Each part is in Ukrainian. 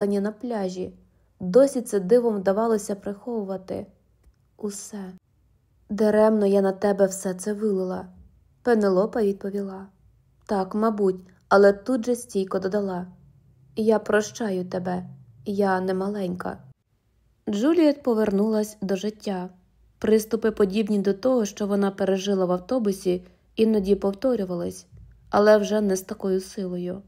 на пляжі. Досі це дивом вдавалося приховувати усе. Даремно я на тебе все це вилила. Пенелопа відповіла так, мабуть, але тут же стійко додала Я прощаю тебе, я не маленька. Джуліет повернулась до життя. Приступи, подібні до того, що вона пережила в автобусі, іноді повторювались, але вже не з такою силою.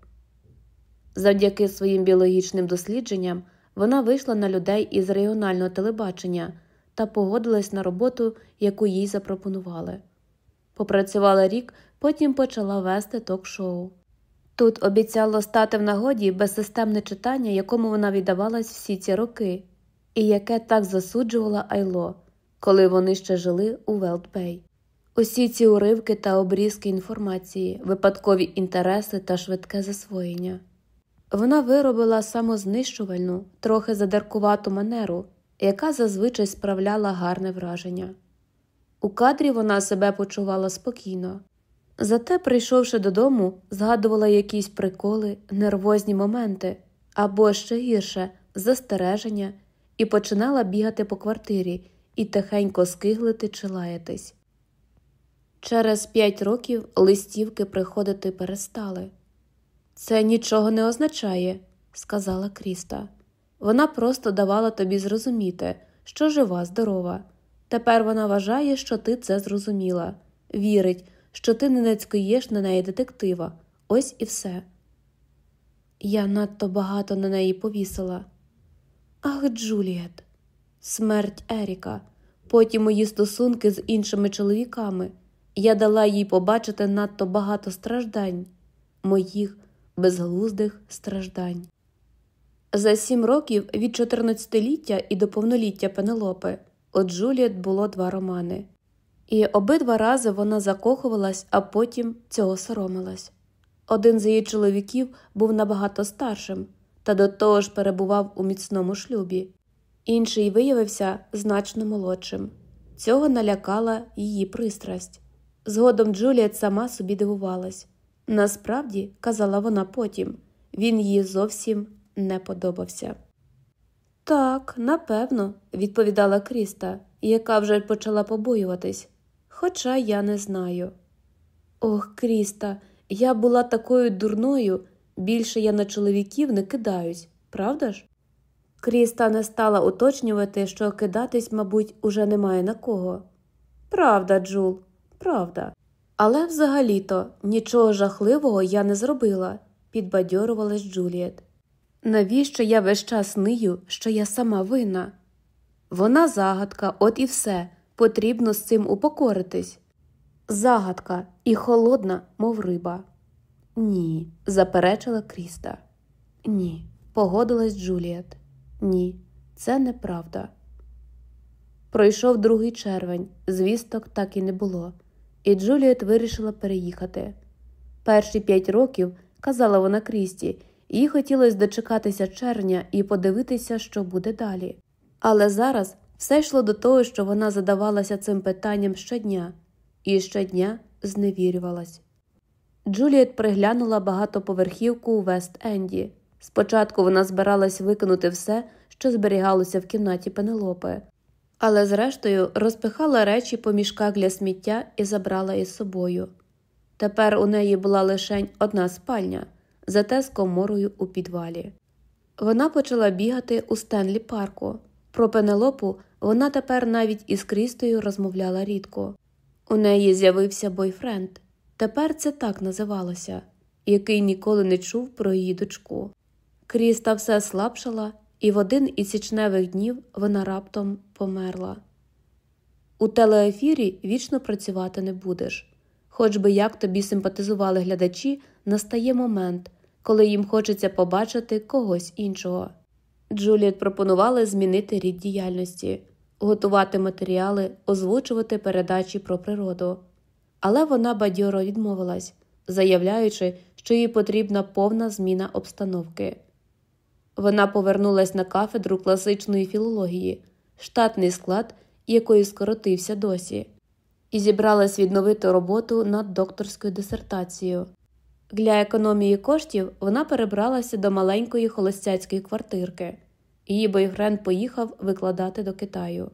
Завдяки своїм біологічним дослідженням вона вийшла на людей із регіонального телебачення та погодилась на роботу, яку їй запропонували. Попрацювала рік, потім почала вести ток-шоу. Тут обіцяло стати в нагоді безсистемне читання, якому вона віддавалась всі ці роки, і яке так засуджувала Айло, коли вони ще жили у Велтбей. Усі ці уривки та обрізки інформації, випадкові інтереси та швидке засвоєння. Вона виробила самознищувальну, трохи задеркувату манеру, яка зазвичай справляла гарне враження. У кадрі вона себе почувала спокійно, зате, прийшовши додому, згадувала якісь приколи, нервозні моменти або ще гірше застереження, і починала бігати по квартирі і тихенько скиглити чи лаятись. Через п'ять років листівки приходити перестали. Це нічого не означає, сказала Кріста. Вона просто давала тобі зрозуміти, що жива, здорова. Тепер вона вважає, що ти це зрозуміла, вірить, що ти не нацькуєш на неї детектива. Ось і все. Я надто багато на неї повісила. Ах, Джуліет, смерть Еріка, потім мої стосунки з іншими чоловіками. Я дала їй побачити надто багато страждань, моїх безглуздих страждань. За сім років від 14-ліття і до повноліття Пенелопи у Джуліет було два романи, і обидва рази вона закохувалась, а потім цього соромилась. Один з її чоловіків був набагато старшим та до того ж перебував у міцному шлюбі, інший виявився значно молодшим. Цього налякала її пристрасть. Згодом Джуліет сама собі дивувалась. Насправді, казала вона потім, він їй зовсім не подобався. Так, напевно, відповідала Кріста, яка вже почала побоюватись, хоча я не знаю. Ох, Кріста, я була такою дурною, більше я на чоловіків не кидаюсь, правда ж? Кріста не стала уточнювати, що кидатись, мабуть, уже немає на кого. Правда, Джул, правда. Але взагалі-то нічого жахливого я не зробила, підбадьорувалась Джуліет. Навіщо я весь час нию, що я сама винна? Вона загадка, от і все, потрібно з цим упокоритись. Загадка і холодна, мов риба. Ні, заперечила Кріста. Ні, погодилась Джуліет. Ні, це неправда. Пройшов другий червень, звісток так і не було, і Джуліет вирішила переїхати. Перші п'ять років, казала вона Крісті, їй хотілося дочекатися червня і подивитися, що буде далі. Але зараз все йшло до того, що вона задавалася цим питанням щодня, і щодня зневірювалась. Джуліет приглянула багатоповерхівку у Вест-Енді. Спочатку вона збиралась викинути все, що зберігалося в кімнаті Пенелопи, але зрештою розпихала речі по мішках для сміття і забрала із собою. Тепер у неї була лише одна спальня, зате з коморою у підвалі. Вона почала бігати у Стенлі парку. Про Пенелопу вона тепер навіть із Крістою розмовляла рідко. У неї з'явився бойфренд, тепер це так називалося, який ніколи не чув про її дочку. Кріста все слабшала, і в один із січневих днів вона раптом померла. У телеефірі вічно працювати не будеш. Хоч би як тобі симпатизували глядачі, настає момент, коли їм хочеться побачити когось іншого. Джуліет пропонувала змінити рід діяльності, готувати матеріали, озвучувати передачі про природу. Але вона бадьоро відмовилась, заявляючи, що їй потрібна повна зміна обстановки. Вона повернулась на кафедру класичної філології, штатний склад, якої скоротився досі, і зібралась відновити роботу над докторською дисертацією. Для економії коштів вона перебралася до маленької холостяцької квартирки. Її бойфренд поїхав викладати до Китаю.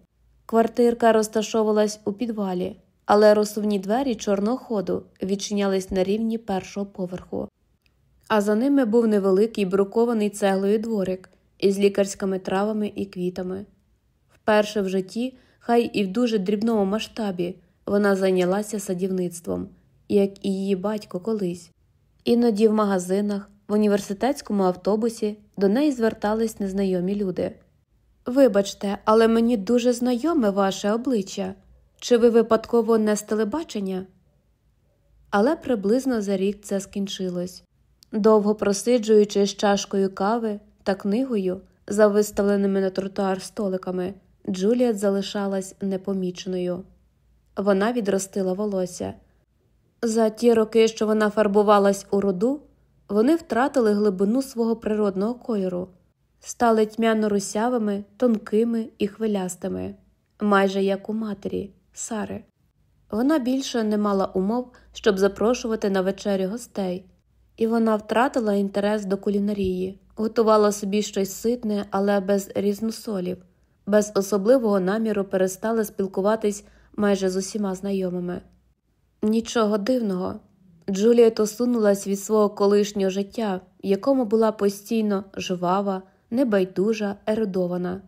Квартирка розташовувалась у підвалі, але розсувні двері чорного ходу відчинялись на рівні першого поверху. А за ними був невеликий брукований цеглою дворик із лікарськими травами і квітами. Вперше в житті, хай і в дуже дрібному масштабі, вона зайнялася садівництвом, як і її батько колись. Іноді в магазинах, в університетському автобусі до неї звертались незнайомі люди. Вибачте, але мені дуже знайоме ваше обличчя. Чи ви випадково не з телебачення? Але приблизно за рік це скінчилось. Довго просиджуючи з чашкою кави та книгою, за виставленими на тротуар столиками, Джуліет залишалась непоміченою. Вона відростила волосся. За ті роки, що вона фарбувалась у роду, вони втратили глибину свого природного кольору, стали тьмяно русявими, тонкими і хвилястими, майже як у матері, Сари. Вона більше не мала умов, щоб запрошувати на вечерю гостей, і вона втратила інтерес до кулінарії, готувала собі щось ситне, але без різносолів, без особливого наміру перестала спілкуватись майже з усіма знайомими. Нічого дивного. Джуліет осунулась від свого колишнього життя, в якому була постійно жвава, небайдужа, ерудована.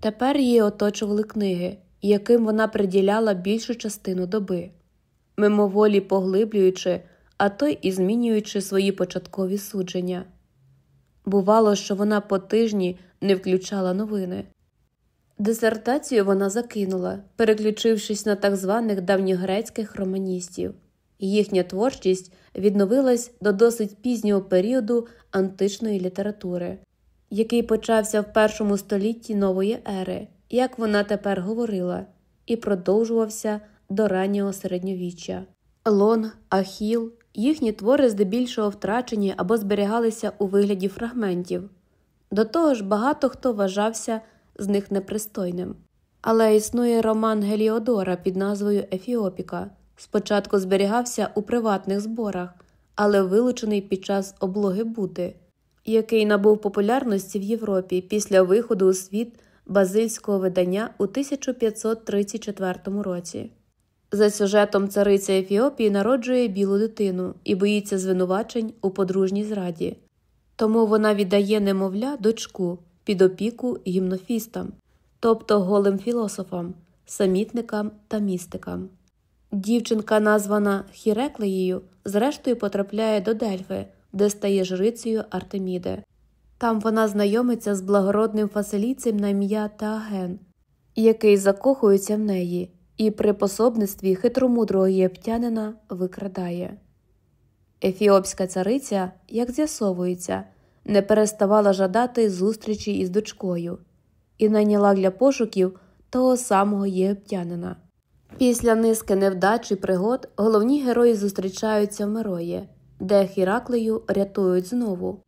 Тепер її оточували книги, яким вона приділяла більшу частину доби, мимоволі поглиблюючи, а то й і змінюючи свої початкові судження. Бувало, що вона по тижні не включала новини. Дисертацію вона закинула, переключившись на так званих давньогрецьких романістів. Їхня творчість відновилась до досить пізнього періоду античної літератури, який почався в першому столітті нової ери, як вона тепер говорила, і продовжувався до раннього середньовіччя. Лон, Ахіл, їхні твори здебільшого втрачені або зберігалися у вигляді фрагментів. До того ж, багато хто вважався з них непристойним. Але існує роман Геліодора під назвою Ефіопіка. Спочатку зберігався у приватних зборах, але вилучений під час облоги Бути, який набув популярності в Європі після виходу у світ базильського видання у 1534 році. За сюжетом цариця Ефіопії народжує білу дитину і боїться звинувачень у подружній зраді. Тому вона віддає немовля дочку під опіку гімнофістам, тобто голим філософам, самітникам та містикам. Дівчинка, названа Хіреклеєю, зрештою потрапляє до Дельфи, де стає жрицею Артеміди. Там вона знайомиться з благородним фасилійцем на ім'я Тааген, який закохується в неї і при пособництві хитромудрого єптянина викрадає. Ефіопська цариця, як з'ясовується, не переставала жадати зустрічі із дочкою і найняла для пошуків того самого єгиптянина. Після низки невдач і пригод головні герої зустрічаються в Мирої, де Хіраклею рятують знову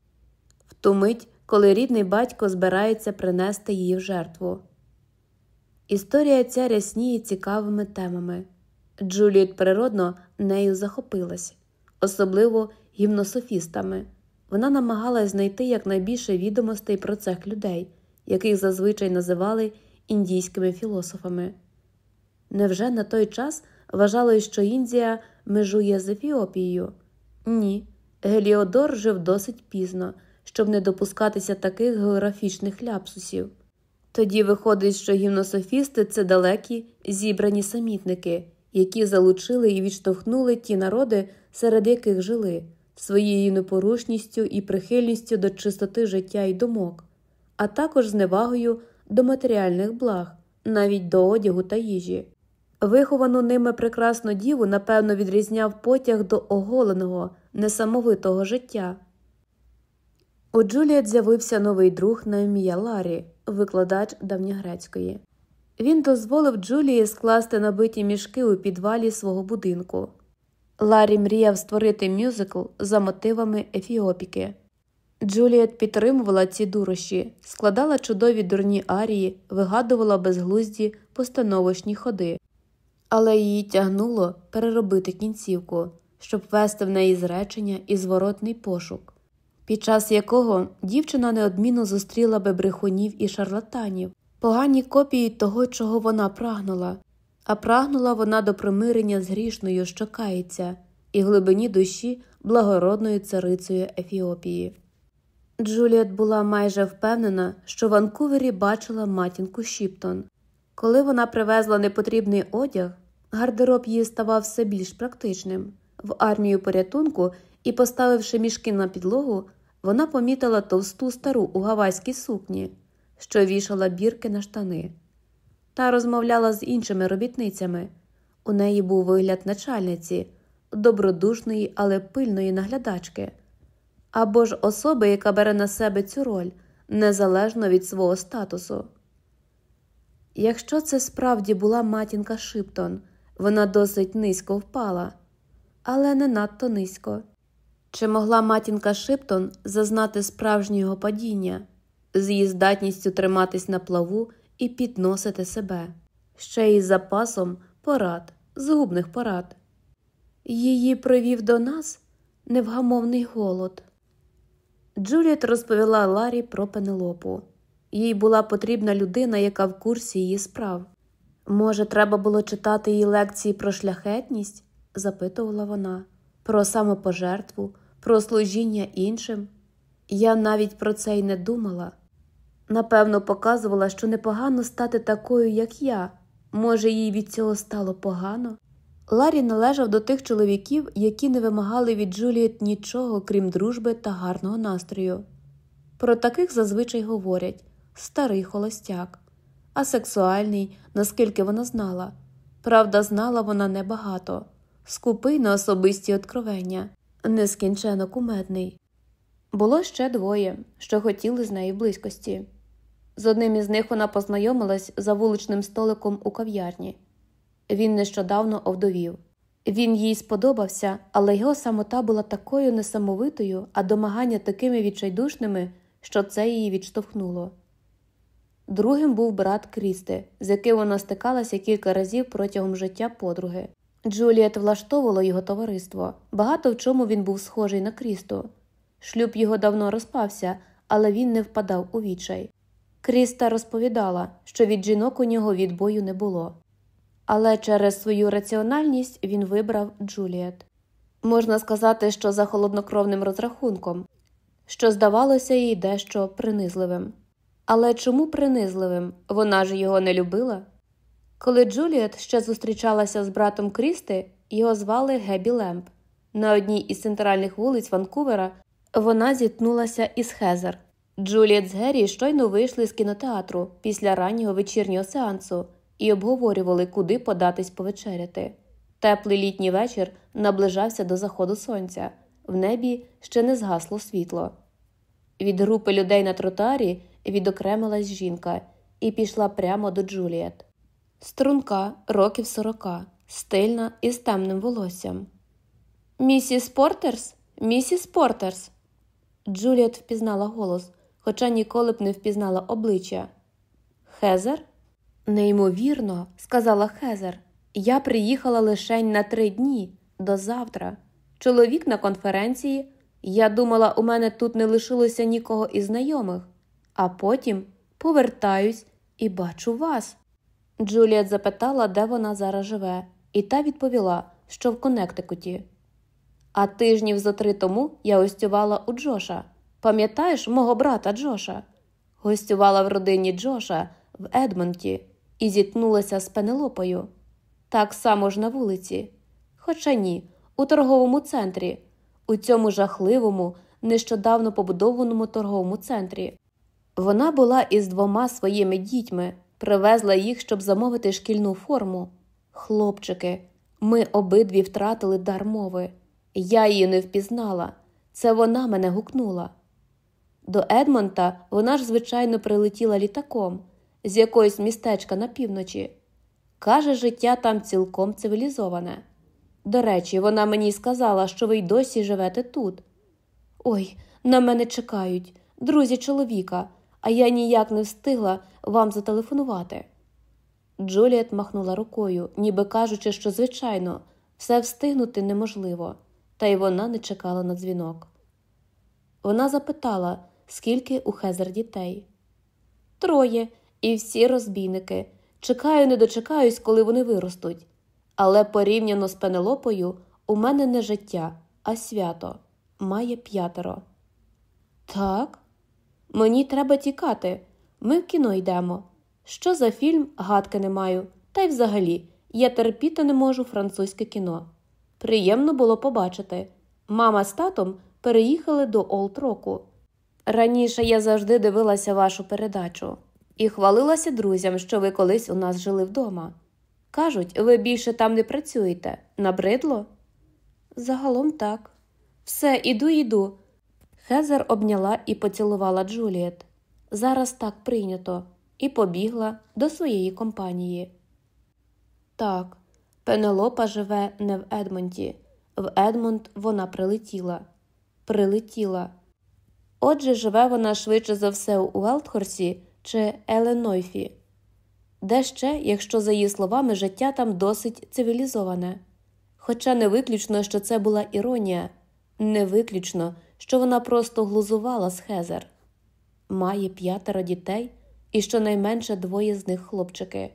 в ту мить, коли рідний батько збирається принести її в жертву. Історія ця рясніє цікавими темами. Джуліет природно нею захопилась, особливо гімнософістами. Вона намагалась знайти якнайбільше відомостей про цих людей, яких зазвичай називали індійськими філософами. Невже на той час вважали, що Індія межує з Ефіопією? Ні. Геліодор жив досить пізно, щоб не допускатися таких географічних ляпсусів. Тоді виходить, що гімнософісти це далекі зібрані самітники, які залучили і відштовхнули ті народи, серед яких жили, своєю непорушністю і прихильністю до чистоти життя і думок, а також зневагою до матеріальних благ, навіть до одягу та їжі. Виховану ними прекрасну діву, напевно, відрізняв потяг до оголеного, несамовитого життя. У Джуліет з'явився новий друг на ім'я Ларі, викладач давньогрецької. Він дозволив Джулії скласти набиті мішки у підвалі свого будинку. Ларі мріяв створити мюзикл за мотивами Ефіопіки. Джуліет підтримувала ці дурощі, складала чудові дурні арії, вигадувала безглузді постановочні ходи, але її тягнуло переробити кінцівку, щоб вести в неї зречення і зворотний пошук, під час якого дівчина неодмінно зустріла би брехунів і шарлатанів, погані копії того, чого вона прагнула, а прагнула вона до примирення з грішною, що кається, і глибині душі благородною царицею Ефіопії. Джуліет була майже впевнена, що в Ванкувері бачила матінку Шіптон. Коли вона привезла непотрібний одяг, гардероб її ставав все більш практичним. В армію порятунку і, поставивши мішки на підлогу, вона помітила товсту стару у гавайській сукні, що вішала бірки на штани. Та розмовляла з іншими робітницями. У неї був вигляд начальниці, добродушної, але пильної наглядачки, або ж особи, яка бере на себе цю роль, незалежно від свого статусу. Якщо це справді була матінка Шиптон, вона досить низько впала, але не надто низько. Чи могла матінка Шиптон зазнати справжнього падіння з її здатністю триматись на плаву і підносити себе, ще й з запасом порад, згубних порад? Її привів до нас невгамовний голод. Джуліет розповіла Ларі про Пенелопу. Їй була потрібна людина, яка в курсі її справ. Може, треба було читати їй лекції про шляхетність? запитувала вона, про самопожертву, про служіння іншим. Я навіть про це й не думала. Напевно, показувала, що непогано стати такою, як я. Може, їй від цього стало погано? Ларі належав до тих чоловіків, які не вимагали від Джуліет нічого, крім дружби та гарного настрою. Про таких зазвичай говорять старий холостяк, а сексуальний, наскільки вона знала. Правда, знала вона небагато, скупий на особисті откровення, нескінчено кумедний. Було ще двоє, що хотіли з неї близькості. З одним із них вона познайомилась за вуличним столиком у кав'ярні. Він нещодавно овдовів. Він їй сподобався, але його самота була такою несамовитою, а домагання такими відчайдушними, що це її відштовхнуло. Другим був брат Крісти, з яким вона стикалася кілька разів протягом життя подруги. Джуліет влаштовувала його товариство. Багато в чому він був схожий на Крісту. Шлюб його давно розпався, але він не впадав у відчай. Кріста розповідала, що від жінок у нього відбою не було. Але через свою раціональність він вибрав Джуліет. Можна сказати, що за холоднокровним розрахунком, що здавалося їй дещо принизливим. Але чому принизливим? Вона ж його не любила. Коли Джуліет ще зустрічалася з братом Крісти, його звали Гебі Лемп. На одній із центральних вулиць Ванкувера вона зіткнулася із Хезер. Джуліет з Геррі щойно вийшли з кінотеатру після раннього вечірнього сеансу і обговорювали, куди податись повечеряти. Теплий літній вечір наближався до заходу сонця, в небі ще не згасло світло. Від групи людей на тротуарі відокремилась жінка і пішла прямо до Джуліет. Струнка, років сорока, стильна і з темним волоссям. Місіс Портерс? Місіс Портерс. Джуліет впізнала голос, хоча ніколи б не впізнала обличчя. Хезер? Неймовірно, сказала Хезер. Я приїхала лишень на три дні до завтра. Чоловік на конференції. Я думала, у мене тут не лишилося нікого із знайомих, а потім повертаюсь і бачу вас. Джуліет запитала, де вона зараз живе, і та відповіла, що в Коннектикуті. А тижнів зо три тому я гостювала у Джоша. Пам'ятаєш мого брата Джоша? Гостювала в родині Джоша в Едмонті і зіткнулася з Пенелопою. Так само ж на вулиці. Хоча ні, у торговому центрі, у цьому жахливому, нещодавно побудованому торговому центрі. Вона була із двома своїми дітьми, привезла їх, щоб замовити шкільну форму. Хлопчики, ми обидві втратили дар мови. Я її не впізнала. Це вона мене гукнула. До Едмонта вона ж, звичайно, прилетіла літаком з якоїсь містечка на півночі. Каже, життя там цілком цивілізоване. До речі, вона мені сказала, що ви й досі живете тут. Ой, на мене чекають, друзі чоловіка, а я ніяк не встигла вам зателефонувати. Джуліет махнула рукою, ніби кажучи, що, звичайно, все встигнути неможливо. та й вона не чекала на дзвінок. Вона запитала, скільки у Хезер дітей. Троє, і всі розбійники. Чекаю, не дочекаюсь, коли вони виростуть. Але порівняно з Пенелопою у мене не життя, а свято має п'ятеро. Так, мені треба тікати. Ми в кіно йдемо. Що за фільм, гадки не маю, та й взагалі я терпіти не можу французьке кіно. Приємно було побачити. Мама з татом переїхали до Олд-Року. Раніше я завжди дивилася вашу передачу і хвалилася друзям, що ви колись у нас жили вдома. Кажуть, ви більше там не працюєте. Набридло? Загалом так. Все, іду, іду. Хезер обняла і поцілувала Джуліет. Зараз так прийнято, і побігла до своєї компанії. Так, Пенелопа живе не в Едмонті. В Едмонт вона прилетіла. Прилетіла. Отже, живе вона швидше за все у Велтхорсі чи Еленойфі, де ще, якщо, за її словами, життя там досить цивілізоване. Хоча не виключно, що це була іронія, не виключно, що вона просто глузувала з Хезер. Має п'ятеро дітей і щонайменше двоє з них хлопчики,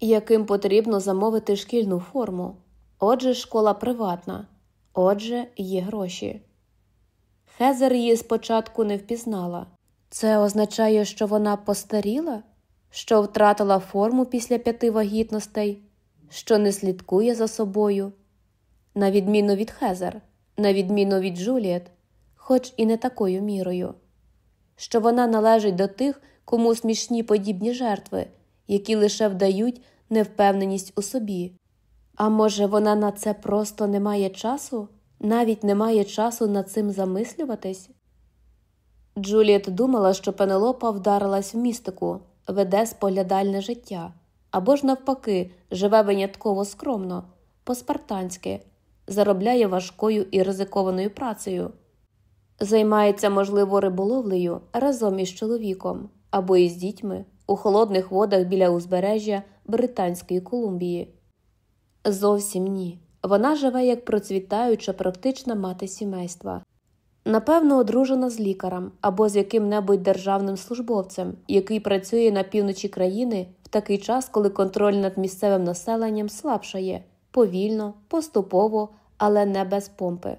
яким потрібно замовити шкільну форму. Отже, школа приватна, отже, є гроші. Хезер її спочатку не впізнала. Це означає, що вона постаріла, що втратила форму після п'яти вагітностей, що не слідкує за собою, на відміну від Хезер, на відміну від Джуліет, хоч і не такою мірою, що вона належить до тих, кому смішні подібні жертви, які лише вдають невпевненість у собі. А може, вона на це просто не має часу, навіть не має часу над цим замислюватись? Джуліет думала, що Пенелопа вдарилась в містику, веде споглядальне життя, або ж, навпаки, живе винятково скромно, по-спартанськи, заробляє важкою і ризикованою працею, займається, можливо, риболовлею разом із чоловіком або із дітьми у холодних водах біля узбережжя Британської Колумбії. Зовсім ні. Вона живе як процвітаюча практична мати сімейства. Напевно, одружена з лікарем або з яким-небудь державним службовцем, який працює на півночі країни в такий час, коли контроль над місцевим населенням слабшає повільно, поступово, але не без помпи.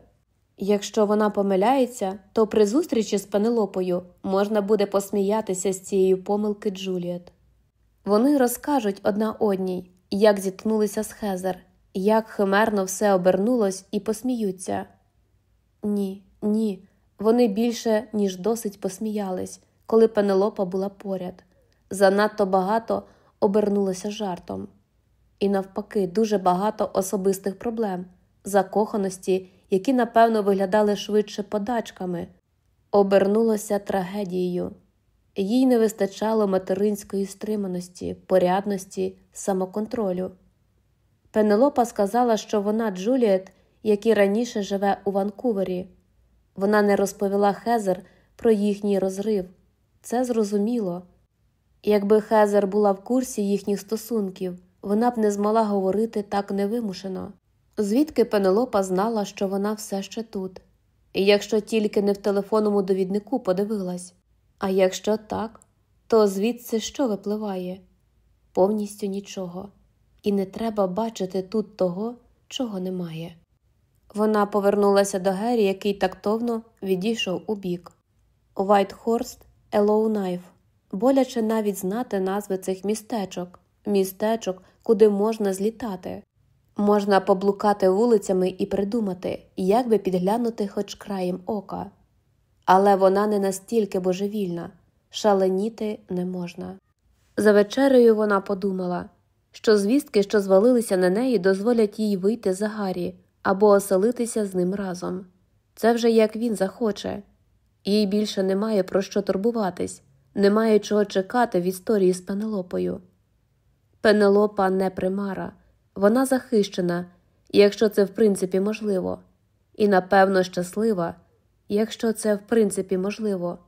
Якщо вона помиляється, то при зустрічі з Пенелопою можна буде посміятися з цієї помилки Джуліет. Вони розкажуть одна одній, як зіткнулися з Хезер, як химерно все обернулось і посміються. Ні, ні, вони більше, ніж досить посміялись, коли Пенелопа була поряд. Занадто багато обернулося жартом. І навпаки, дуже багато особистих проблем, закоханості, які, напевно, виглядали швидше подачками, обернулося трагедією. Їй не вистачало материнської стриманості, порядності, самоконтролю. Пенелопа сказала, що вона Джуліет, як і раніше живе у Ванкувері. Вона не розповіла Хезер про їхній розрив. Це зрозуміло. Якби Хезер була в курсі їхніх стосунків, вона б не змогла говорити так невимушено. Звідки Пенелопа знала, що вона все ще тут, і якщо тільки не в телефонному довіднику подивилась. А якщо так, то звідси що випливає? Повністю нічого, і не треба бачити тут того, чого немає. Вона повернулася до Гері, який тактовно відійшов у бік. Вайтгорс, Єллоунайф. Боляче навіть знати назви цих містечок, містечок, куди можна злітати. Можна поблукати вулицями і придумати, як би підглянути хоч краєм ока. Але вона не настільки божевільна, шаленіти не можна. За вечерею вона подумала, що звістки, що звалилися на неї, дозволять їй вийти за Геррі або оселитися з ним разом. Це вже як він захоче, їй більше немає про що турбуватись, немає чого чекати в історії з Пенелопою. Пенелопа не примара, вона захищена, якщо це в принципі можливо, і напевно щаслива, якщо це в принципі можливо.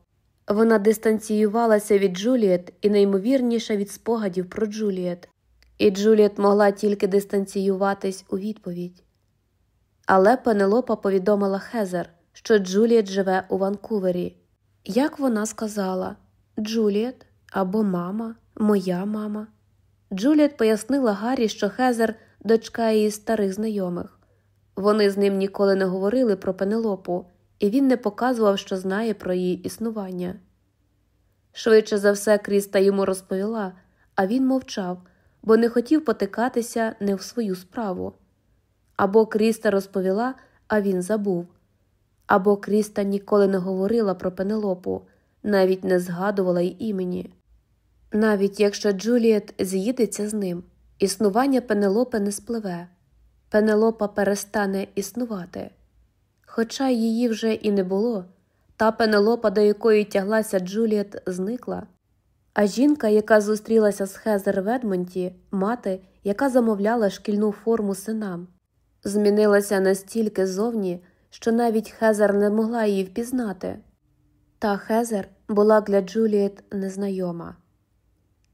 Вона дистанціювалася від Джуліет і неймовірніше від спогадів про Джуліет, і Джуліет могла тільки дистанціюватись у відповідь. Але Пенелопа повідомила Хезер, що Джуліет живе у Ванкувері. Як вона сказала Джуліет або мама, моя мама. Джуліет пояснила Гаррі, що Хезер дочка її старих знайомих. Вони з ним ніколи не говорили про Пенелопу, і він не показував, що знає про її існування. Швидше за все, Кріста йому розповіла, а він мовчав, бо не хотів потикатися не в свою справу. Або Кріста розповіла, а він забув, або Кріста ніколи не говорила про Пенелопу, навіть не згадувала й імені. Навіть якщо Джуліет з'їдеться з ним, існування Пенелопи не спливе, Пенелопа перестане існувати. Хоча її вже і не було, та Пенелопа, до якої тяглася Джуліет, зникла. А жінка, яка зустрілася з Хезер в Едмонтоні, мати, яка замовляла шкільну форму синам, змінилася настільки зовні, що навіть Хезер не могла її впізнати. Та Хезер була для Джуліет незнайома.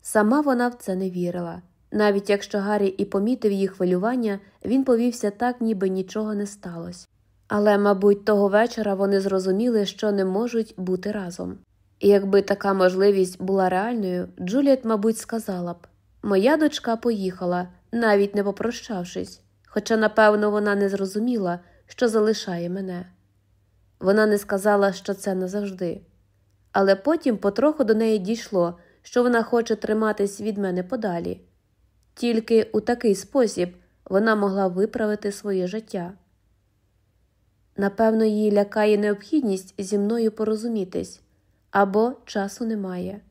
Сама вона в це не вірила. Навіть якщо Геррі і помітив її хвилювання, він повівся так, ніби нічого не сталося. Але, мабуть, того вечора вони зрозуміли, що не можуть бути разом. І якби така можливість була реальною, Джуліет, мабуть, сказала б Моя дочка поїхала, навіть не попрощавшись, хоча, напевно, вона не зрозуміла, що залишає мене. Вона не сказала, що це назавжди. Але потім потроху до неї дійшло, що вона хоче триматись від мене подалі. Тільки у такий спосіб вона могла виправити своє життя. Напевно, її лякає необхідність зі мною порозумітись або часу немає.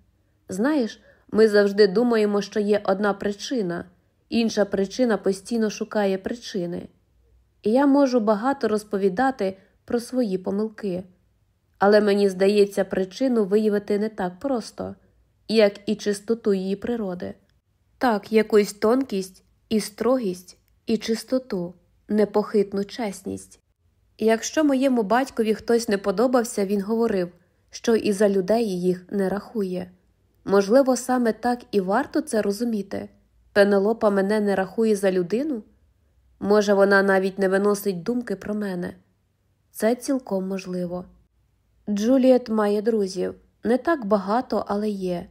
Знаєш, ми завжди думаємо, що є одна причина, інша причина постійно шукає причини. І я можу багато розповідати про свої помилки, але мені здається, причину виявити не так просто, як і чистоту її природи. Так, якусь тонкість і строгість, і чистоту, непохитну чесність. Якщо моєму батькові хтось не подобався, він говорив, що і за людей їх не рахує. Можливо, саме так і варто це розуміти. Пенелопа мене не рахує за людину? Може, вона навіть не виносить думки про мене. Це цілком можливо. Джуліет має друзів не так багато, але є.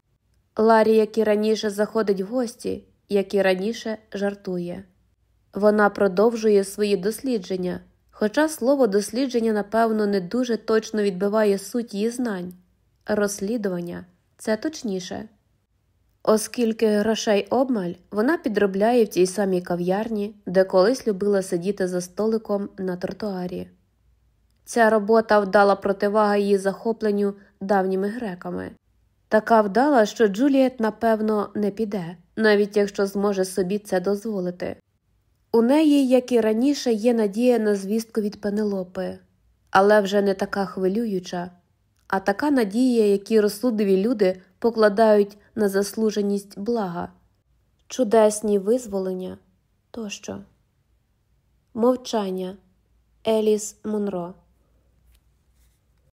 Ларі, як і раніше заходить в гості, як і раніше жартує. Вона продовжує свої дослідження, хоча слово дослідження, напевно, не дуже точно відбиває суть її знань. Розслідування це точніше. Оскільки грошей обмаль, вона підробляє в тій самій кав'ярні, де колись любила сидіти за столиком на тротуарі. Ця робота вдала противага її захопленню давніми греками. Така вдала, що Джуліет, напевно, не піде, навіть якщо зможе собі це дозволити. У неї, як і раніше, є надія на звістку від Пенелопи, але вже не така хвилююча, а така надія, які розсудливі люди покладають на заслуженість блага, чудесні визволення тощо. Мовчання Еліс Монро